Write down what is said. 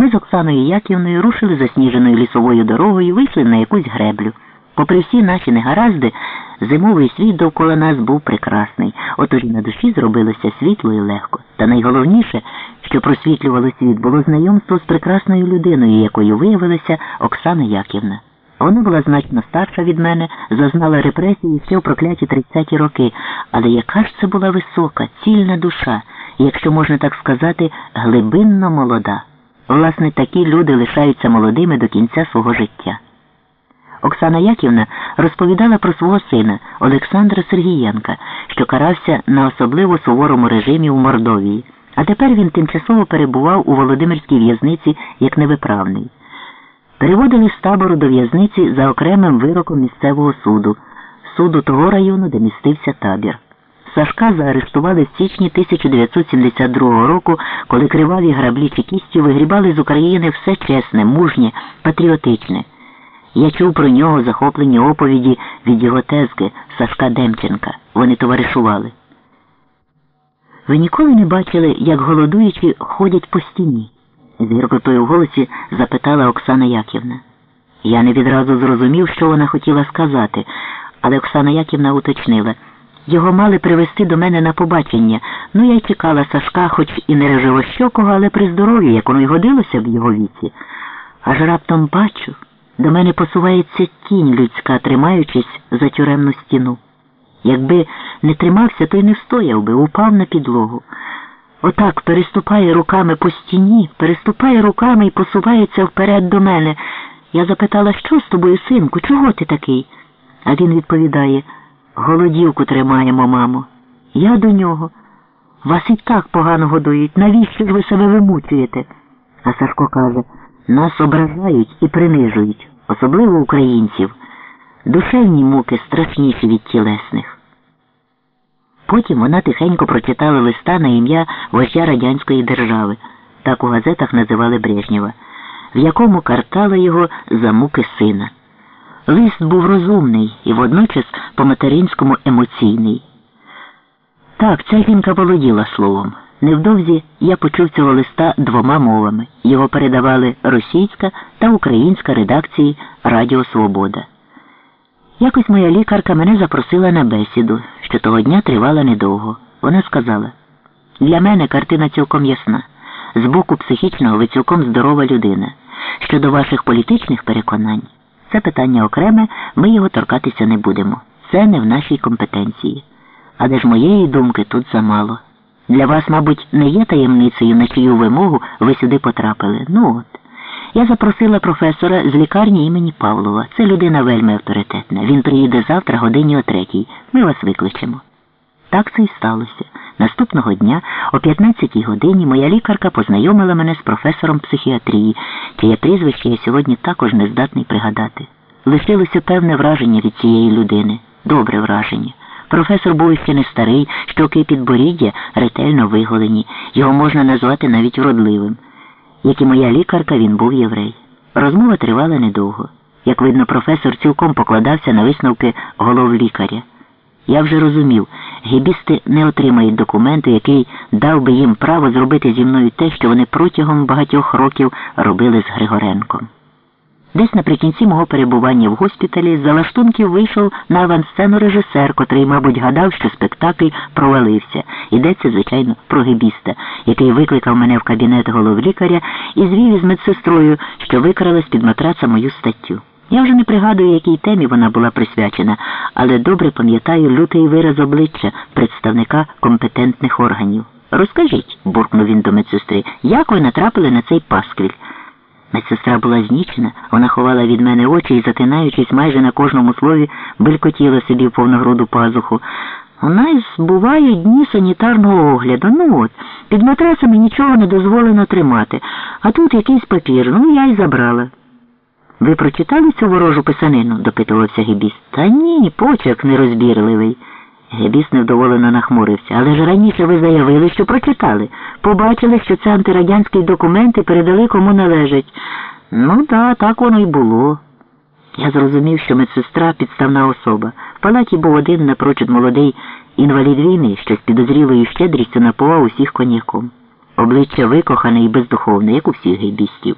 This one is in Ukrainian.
Ми з Оксаною Яківною рушили засніженою лісовою дорогою, вийшли на якусь греблю. Попри всі наші негаразди, зимовий світ довкола нас був прекрасний, отож на душі зробилося світло і легко. Та найголовніше, що просвітлювало світ, було знайомство з прекрасною людиною, якою виявилася Оксана Яківна. Вона була значно старша від мене, зазнала репресії ще в прокляті 30-ті роки, але яка ж це була висока, цільна душа, якщо можна так сказати, глибинно молода. Власне, такі люди лишаються молодими до кінця свого життя. Оксана Яківна розповідала про свого сина Олександра Сергієнка, що карався на особливо суворому режимі у Мордовії, а тепер він тимчасово перебував у Володимирській в'язниці як невиправний. Переводили з табору до в'язниці за окремим вироком місцевого суду, суду того району, де містився табір. Сашка заарештували в січні 1972 року, коли криваві граблі чекістів вигрібали з України все чесне, мужнє, патріотичне. Я чув про нього захоплені оповіді від його тезки Сашка Демченка. Вони товаришували. Ви ніколи не бачили, як голодуючі ходять по стіні? з гіркотою в голосі запитала Оксана Яківна. Я не відразу зрозумів, що вона хотіла сказати, але Оксана Яківна уточнила. Його мали привезти до мене на побачення. Ну, я й чекала Сашка, хоч і не реживощокого, але при здоров'ї, як воно й годилося в його віці. Аж раптом бачу, до мене посувається тінь людська, тримаючись за тюремну стіну. Якби не тримався, то й не встояв би, упав на підлогу. Отак переступає руками по стіні, переступає руками і посувається вперед до мене. Я запитала, що з тобою, синку, чого ти такий? А він відповідає, голодівку тримаємо, мамо. Я до нього. Вас і так погано годують. Навіщо ж ви себе вимучуєте? А Сашко каже, нас ображають і принижують, особливо українців. Душевні муки страшніші від тілесних. Потім вона тихенько прочитала листа на ім'я вождя Радянської держави, так у газетах називали Брежнєва, в якому картала його за муки сина. Лист був розумний і водночас по-материнському емоційний. Так, ця жінка володіла словом. Невдовзі я почув цього листа двома мовами. Його передавали російська та українська редакції Радіо Свобода. Якось моя лікарка мене запросила на бесіду, що того дня тривала недовго. Вона сказала, для мене картина цілком ясна. З боку психічного ви цілком здорова людина. Щодо ваших політичних переконань, це питання окреме, ми його торкатися не будемо. Це не в нашій компетенції. Але ж моєї думки тут замало. Для вас, мабуть, не є таємницею, на чию вимогу ви сюди потрапили. Ну от. Я запросила професора з лікарні імені Павлова. Це людина вельми авторитетна. Він приїде завтра годині о третій. Ми вас викличемо. Так це і сталося. Наступного дня о 15-й годині моя лікарка познайомила мене з професором психіатрії, чиє прізвище я сьогодні також не здатний пригадати. Лишилося певне враження від цієї людини. Добре враження. Професор був ще не старий, щоки підборіддя ретельно виголені. Його можна назвати навіть вродливим. Як і моя лікарка, він був єврей. Розмова тривала недовго. Як видно, професор цілком покладався на висновки голов лікаря. Я вже розумів, гібісти не отримають документу, який дав би їм право зробити зі мною те, що вони протягом багатьох років робили з Григоренком. Десь наприкінці мого перебування в госпіталі з залаштунків вийшов на авансцену режисер, котрий, мабуть, гадав, що спектакль провалився. Йдеться, звичайно, про гебіста, який викликав мене в кабінет головлікаря і звів із медсестрою, що викрала з-під матраца мою статтю. Я вже не пригадую, якій темі вона була присвячена, але добре пам'ятаю лютий вираз обличчя представника компетентних органів. Розкажіть, буркнув він до медсестри, як ви натрапили на цей пасквіль? Медсестра була знічена, вона ховала від мене очі і, затинаючись майже на кожному слові, белькотіла собі в повногруду пазуху. У нас бувають дні санітарного огляду. Ну от, під матрасами нічого не дозволено тримати, а тут якийсь папір, ну я й забрала. Ви прочитали цю ворожу писанину? допитувався Гебіс. Та ні, почерк нерозбірливий. Гебіс невдоволено нахмурився. Але ж раніше ви заявили, що прочитали. Побачили, що це антирадянські документи передали кому належать. Ну да, так воно й було. Я зрозумів, що медсестра підставна особа. В палаті був один напрочуд молодий інвалід війни, що з підозрілою щедрістю напував усіх коньяком. обличчя викохане і бездуховне, як у всіх гейбістів.